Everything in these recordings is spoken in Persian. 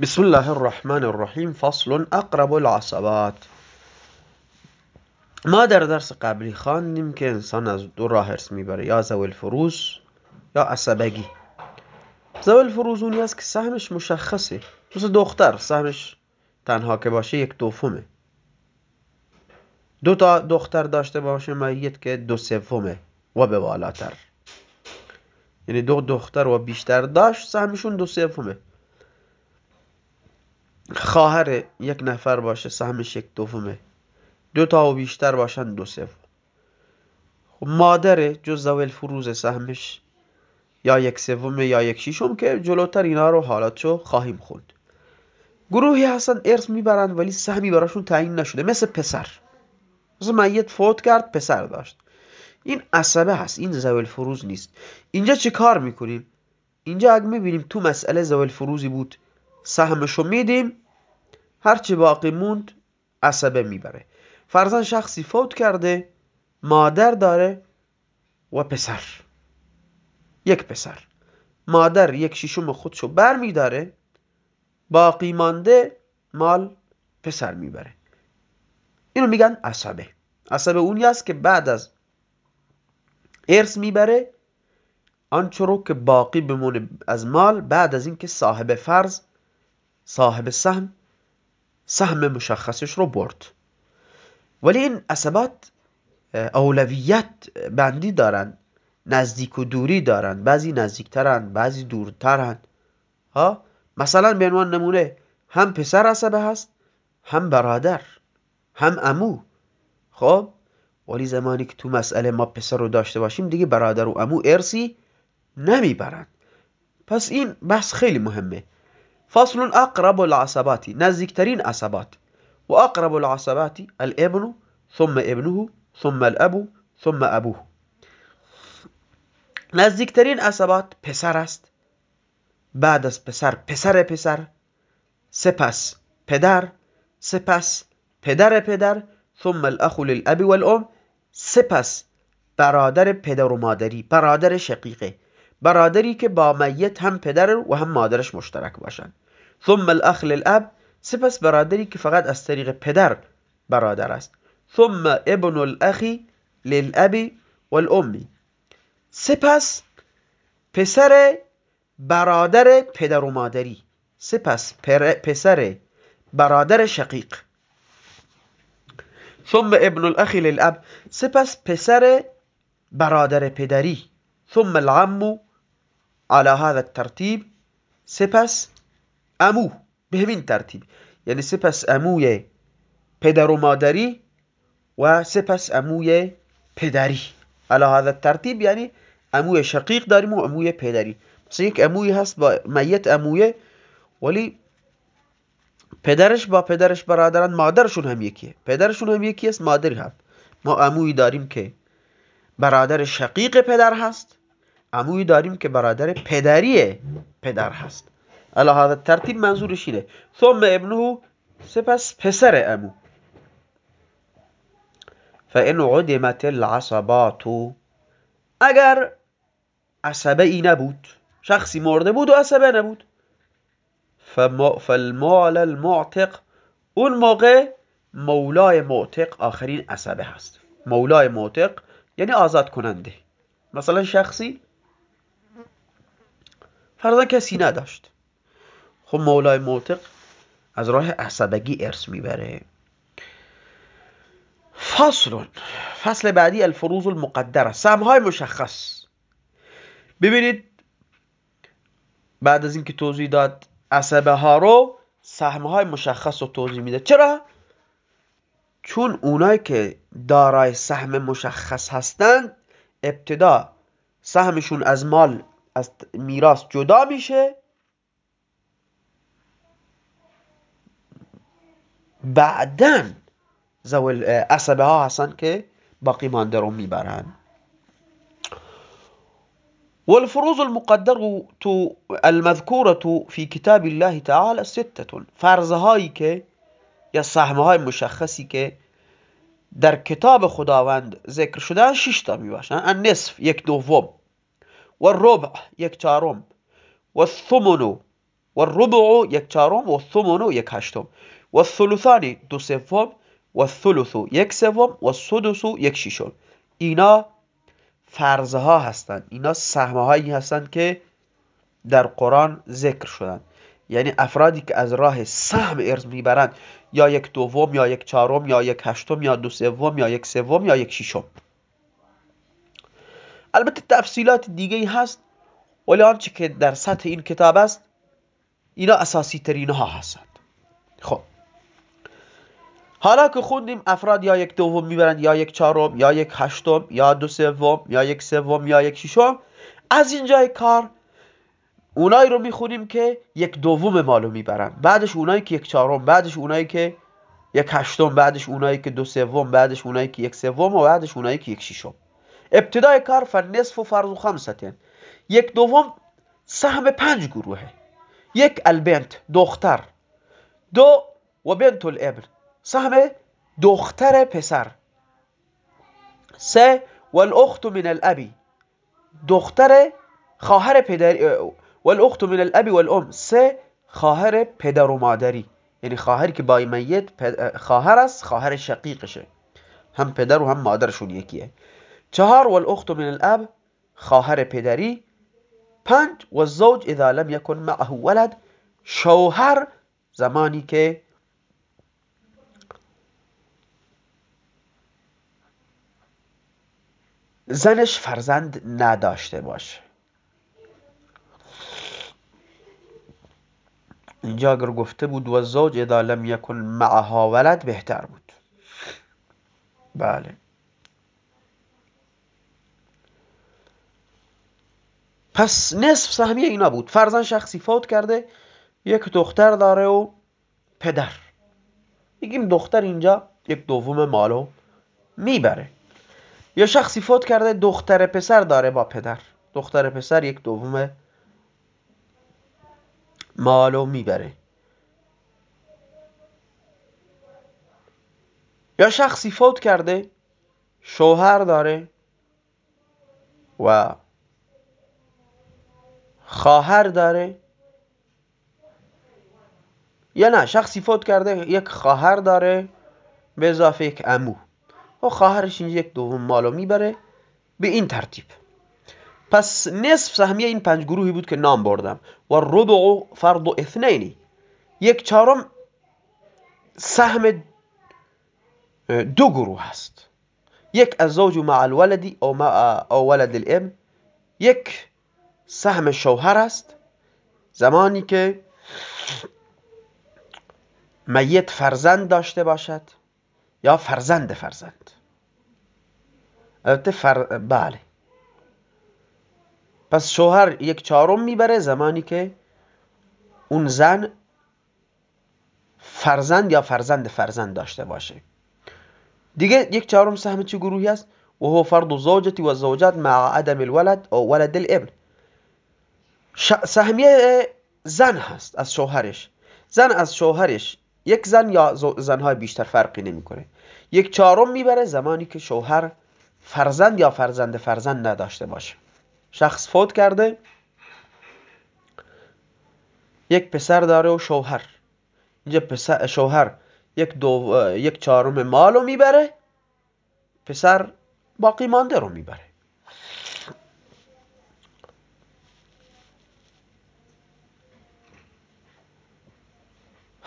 بسم الله الرحمن الرحیم فصل اقرب العصبات ما در درس قبلی خواندیم که انسان از دو راه ارث می‌بره یا زوی الفروز یا عصبگی زوی الفروز اونی است که سهمش مشخصه مثل دختر سهمش تنها که باشه یک دوفمه دو تا دختر داشته باشه میت که دو سومه و به بالاتر یعنی دو دختر و بیشتر داشت سهمشون دو سومه خواهر یک نفر باشه سهمش یک دومه. دو تا و بیشتر باشن دو سوم خب مادر جز زویل فروز سهمش یا یک سوم یا یک شیشم که جلوتر اینا رو حالاتشو خواهیم خوند. گروهی هستن ارث می‌برند ولی سهمی براشون تعیین نشده. مثل پسر. مثل میت فوت کرد پسر داشت. این عصبه هست. این زویل فروز نیست. اینجا چه کار می‌کنیم؟ اینجا اگه می‌بینیم تو مسئله زویل فروزی بود سهمشو میدیم هرچی باقی موند عصبه می‌بره. فرزن شخصی فوت کرده مادر داره و پسر. یک پسر. مادر یک شیشم خودشو بر میداره باقی مانده مال پسر می‌بره. اینو میگن عصبه. عصبه اونی است که بعد از ارث می‌بره آنچه رو که باقی بمونه از مال بعد از اینکه صاحب فرض صاحب سهم سهم مشخصش رو برد. ولی این عصبات اولویت بندی دارن نزدیک و دوری دارن. بعضی نزدیکترن بعضی دورترن. ها؟ مثلا به عنوان نمونه هم پسر عصبه هست هم برادر هم امو. خب؟ ولی زمانی که تو مسئله ما پسر رو داشته باشیم دیگه برادر و امو ارسی نمی‌برند پس این بحث خیلی مهمه. فصل أقرب العصبات نزدیکترین عصبات. و اقرب العصبات الابن ثم ابنه ثم الأب ثم أبوه. نزدیکترین عصبات پسر است. بعد از پسر پسر پسر. سپس پدر سپس پدر پدر ثم الأخ للأب والأم. سپس برادر پدر و مادری برادر شقیقه. برادری که با میت هم پدر و هم مادرش مشترک باشن ثم الاخ للاب سپس برادری که فقط از طریق پدر برادر است. ثم ابن الاخی للاب والامی سپس پسر برادر پدر و مادری. سپس پسر برادر شقیق. ثم ابن الاخی للاب. سپس پسر برادر پدری. ثم العم على هذا الترتیب سپس امو به همین ترتیب. یعنی سپس اموی پدر و مادری و سپس اموی پدری. على هذا الترتیب یعنی اموی شقیق داریم و اموی پدری. مثلا یک اموی هست با میت امویه ولی پدرش با پدرش برادران مادرشون هم یکیه. پدرشون هم یکی است مادری هم. ما اموی داریم که برادر شقیق پدر هست. اموی داریم که برادر پدری پدر هست. الا ترتیب منظورش اینه. ثم ابنه سپس پسر امو. فان عدمت العصبات. اگر عصبه ای نبود شخصی مرده بود و عصبه نبود. فالمال المعتق. اون موقع مولای معتق آخرین عصبه هست. مولای معتق یعنی آزاد کننده مثلا شخصی فرضا کسی نداشت. خب مولای معتق از راه عصبگی ارث می‌بره. فصل فصل بعدی الفروض المقدره. سمهای مشخص. ببینید بعد از اینکه توضیح داد عصبه ها رو سهمهای مشخص رو توضیح میده. چرا؟ چون اونایی که دارای سهم مشخص هستند ابتدا سهمشون از مال از میراث جدا میشه. بعدا زوال عصبه ها هستن که باقی مانده رو می‌برن. والفروض المقدرة المذكورة في كتاب الله تعالى ستة. فرضهایی که یا سهمهای مشخصی که در کتاب خداوند ذکر شدن شش تا می‌باشن. النصف یک دوم. و الربع یک چهارم و الثمن و الربع یک چهارم و الثمن یک هشتم و دو سوم و یک سوم و یک ششم. اینا فرضها هستند اینا سهمه هستند که در قرآن ذکر شدن. یعنی افرادی که از راه سهم ارز می‌برند یا یک دوم یا یک چهارم یا یک هشتم یا دو سوم یا یک سوم یا یک ششم. البته تفصیلات دیگه هست. ولی آنچه که در سطح این کتاب است اینا اساسی ترین ها هستند. خب. حالا که خوندیم افراد یا یک دوم می‌برند یا یک چهارم یا یک هشتم یا دو سوم یا یک سوم یا یک ششم از اینجای کار اونایی رو می‌خونیم که یک دوم مالو می‌برن بعدش اونایی که یک چهارم بعدش اونایی که یک هشتم بعدش اونایی که دو سوم بعدش اونایی که یک سوم و بعدش اونایی که یک ششم. ابتدای کار فنصف و فرض و خمسته یک دوم سهم پنج گروهه. یک البنت دختر. دو و بنت الابن. سهم دختر پسر. سه والاخت من الابی. دختر خواهر پدر والاخت من الاب والام. سه خواهر پدر و مادری. یعنی خواهری که با میت خواهر است خواهر شقیقشه. هم پدر و هم مادرشون یکیه. چهار والاخت من الاب خواهر پدری پنج و الزوج اذا لم يكن معه ولد. شوهر زمانی که زنش فرزند نداشته باشه. اینجا اگر گفته بود و زوج اذا لم یکن معها ولد بهتر بود. بله. پس نصف سهمیه اینا بود. فرزن شخصی فوت کرده یک دختر داره و پدر. میگیم دختر اینجا یک دوم مالو می‌بره. یا شخصی فوت کرده دختر پسر داره با پدر. دختر پسر یک دوم مالو می‌بره. یا شخصی فوت کرده شوهر داره و خواهر داره؟ یا نه شخصی فوت کرده یک خواهر داره به اضافه یک امو و خواهرش اینجا یک دوم مالو می‌بره به این ترتیب. پس نصف سهمیه این پنج گروهی بود که نام بردم. و ربع فرض اثنینی. یک چهارم سهم دو گروه هست. یک از زوج مع الولدی او, او ولد الام. یک سهم شوهر است. زمانی که میت فرزند داشته باشد یا فرزند فرزند. البته فر... بله. پس شوهر یک چهارم می‌بره زمانی که اون زن فرزند یا فرزند فرزند داشته باشه. دیگه یک چهارم سهم چه گروهی است؟ و هو فرض الزوجة و زوجات مع عدم الولد او ولد الابن. سهمیه زن هست از شوهرش. زن از شوهرش. یک زن یا زنهای بیشتر فرقی نمی‌کنه. یک چهارم می‌بره زمانی که شوهر فرزند یا فرزند فرزند نداشته باشه. شخص فوت کرده. یک پسر داره و شوهر. اینجا پسر شوهر یک دو یک چهارم مالو می‌بره. پسر باقی مانده رو می‌بره.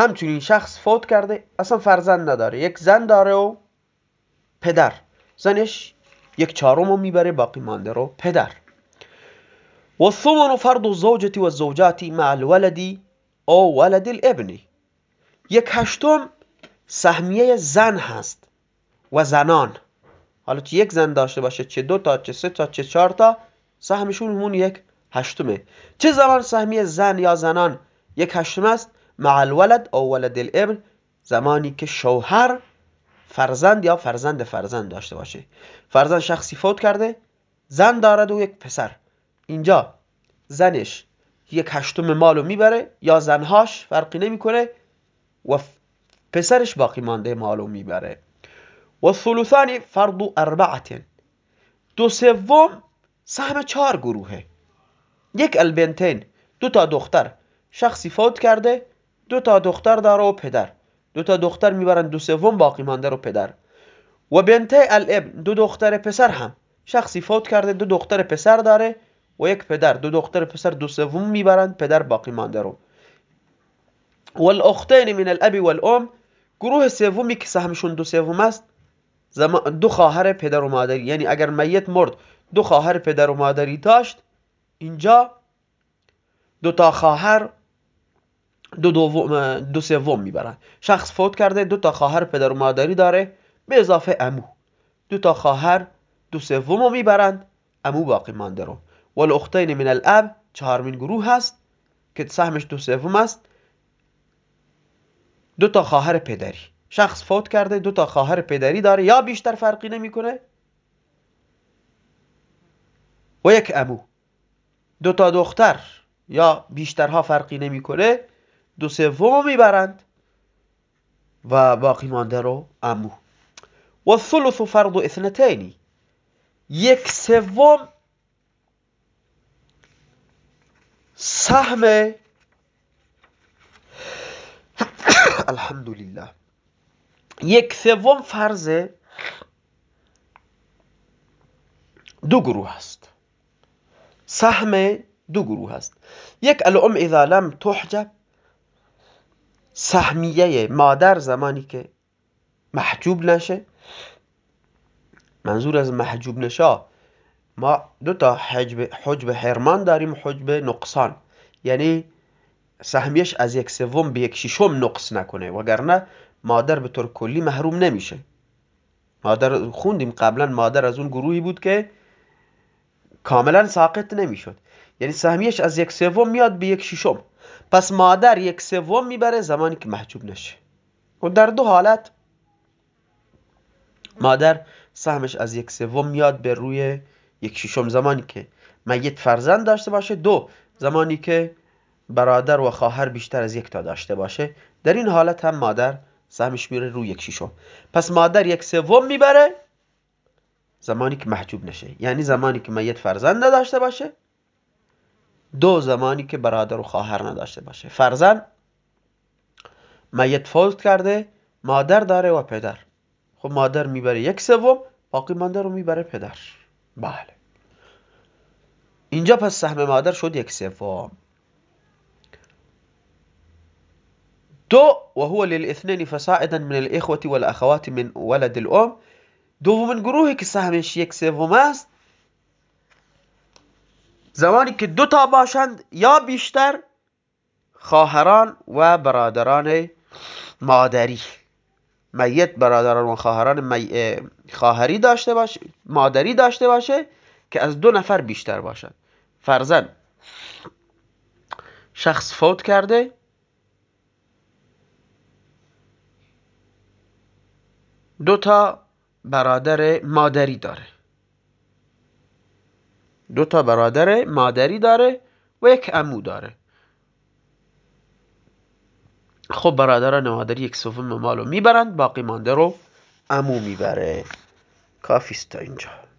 همچنین شخص فوت کرده اصلا فرزند نداره. یک زن داره و پدر. زنش یک چهارم رو می‌بره باقی مانده رو پدر. والثمن فرض الزوجة والزوجات مع الولد او ولد الابن. یک هشتم سهمیه زن هست و زنان. حالا چه یک زن داشته باشه چه دو تا چه سه تا چه چهار تا سهمشون همون یک هشتمه. چه زمان سهمیه زن یا زنان یک هشتم است؟ مع الولد او ولد الابن زمانی که شوهر فرزند یا فرزند فرزند داشته باشه. فرزند شخصی فوت کرده زن دارد و یک پسر. اینجا زنش یک هشتم مالو می‌بره یا زنهاش فرقی نمی‌کنه و پسرش باقی مانده مالو می‌بره. و ثلثانی فرض اربعت دو سوم سهم چهار گروهه. یک البنتین دو تا دختر. شخصی فوت کرده دو تا دختر داره و پدر. دو تا دختر می‌برن دو سوم باقی مانده رو پدر. و بنته الابن دو دختر پسر هم. شخصی فوت کرده دو دختر پسر داره و یک پدر. دو دختر پسر دو سوم می‌برند پدر باقی مانده رو. والاختین من الاب والام گروه سومی که سهمشون دو سوم است دو خواهر پدر و مادری. یعنی اگر میت مرد دو خواهر پدر و مادری داشت اینجا دو تا خواهر دو, دو, دو سوم می‌برن. شخص فوت کرده دو تا خواهر پدر و مادری داره. به اضافه امو. دو تا خواهر دو سوم رو می‌برند امو باقی مانده رو. والاختین من الاب چهارمین گروه هست که سهمش دو سوم است. دو تا خواهر پدری. شخص فوت کرده دو تا خواهر پدری داره. یا بیشتر فرقی نمی‌کنه؟ و یک امو. دو تا دختر. یا بیشترها فرقی نمی‌کنه؟ دو سوم می‌برند و باقی مانده رو امو و الثلث فرض اثنتینی یک سوم سهم. الحمدلله. یک سوم فرض دو گروه است سهم دو گروه است یک الام اذا لم تحجب. سهمیه مادر زمانی که محجوب نشه. منظور از محجوب نشا ما دو تا حجب, حجب حرمان داریم حجب نقصان. یعنی سهمیش از یک سوم به یک ششم نقص نکنه وگرنه مادر به طور کلی محروم نمیشه. مادر خوندیم قبلا مادر از اون گروهی بود که کاملا ساقط نمی‌شد. یعنی سهمیش از یک سوم میاد به یک ششم. پس مادر یک سوم می‌بره زمانی که محجوب نشه. و در دو حالت مادر سهمش از یک سوم میاد به روی یک ششم زمانی که میت فرزند داشته باشه دو زمانی که برادر و خواهر بیشتر از یک تا داشته باشه. در این حالت هم مادر سهمش میره روی یک ششم. پس مادر یک سوم می‌بره زمانی که محجوب نشه. یعنی زمانی که میت فرزند نداشته باشه دو زمانی که برادر و خواهر نداشته باشه. فرزند میت فوت کرده مادر داره و پدر. خب مادر می‌بره یک سوم باقی مانده رو می‌بره پدر. بله. اینجا پس سهم مادر شد یک سوم. دو وهو للاثنين فصاعدا من الاخوة والاخوات من ولد الام دومین گروهی که سهمش یک سوم است زمانی که دو تا باشند یا بیشتر خواهران و برادران مادری. میت برادران و خواهران خواهری داشته باشه مادری داشته باشه که از دو نفر بیشتر باشد. فرزن شخص فوت کرده دو تا برادر مادری داره. دو تا برادر مادری داره و یک امو داره. خب برادران مادری یک سوم مالو می‌برند باقی مانده رو امو می‌بره. کافیست تا اینجا.